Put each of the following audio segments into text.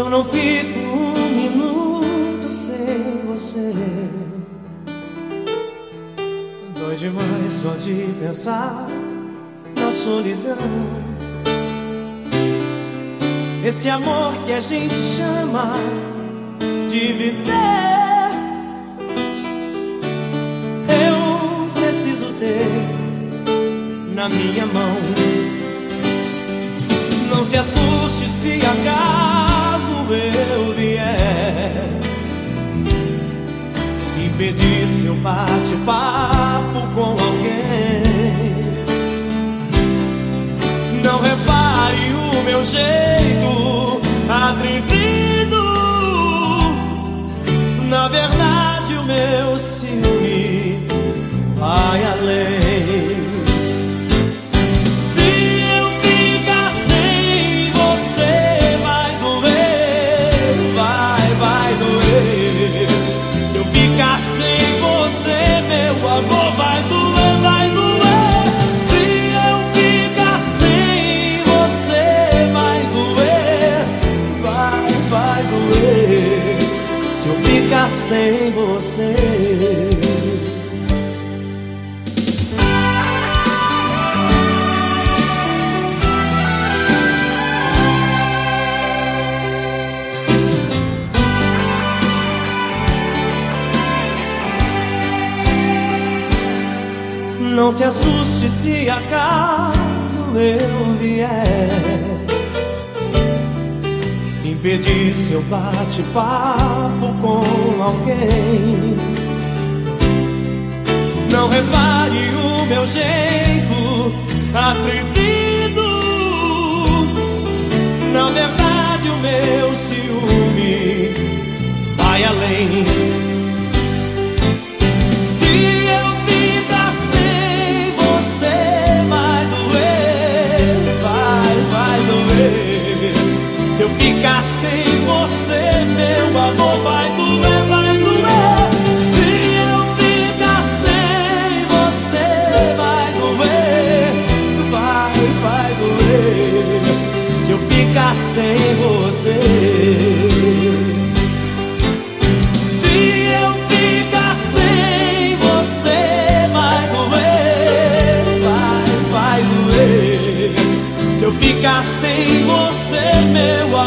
Eu não fico um minuto sem você. Dói demais só de pensar na solidão. Esse amor que a gente chama de viver. Eu preciso ter na minha mão. Não se assuste seu bate-papo com alguém. Não repare o meu jeito atrevido. Na verdade, o meu ciúme vai além. Sem você. Não se assuste se acaso eu vier impedir seu bate-papo com alguém. Não repare o meu jeito atrevido. Na verdade, o meu ciúme vai além.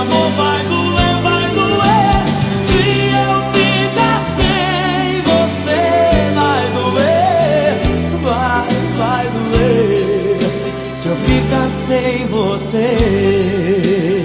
Amor, vai doer, vai doer. Se eu ficar sem você, vai doer, vai, vai doer. Se eu ficar sem você.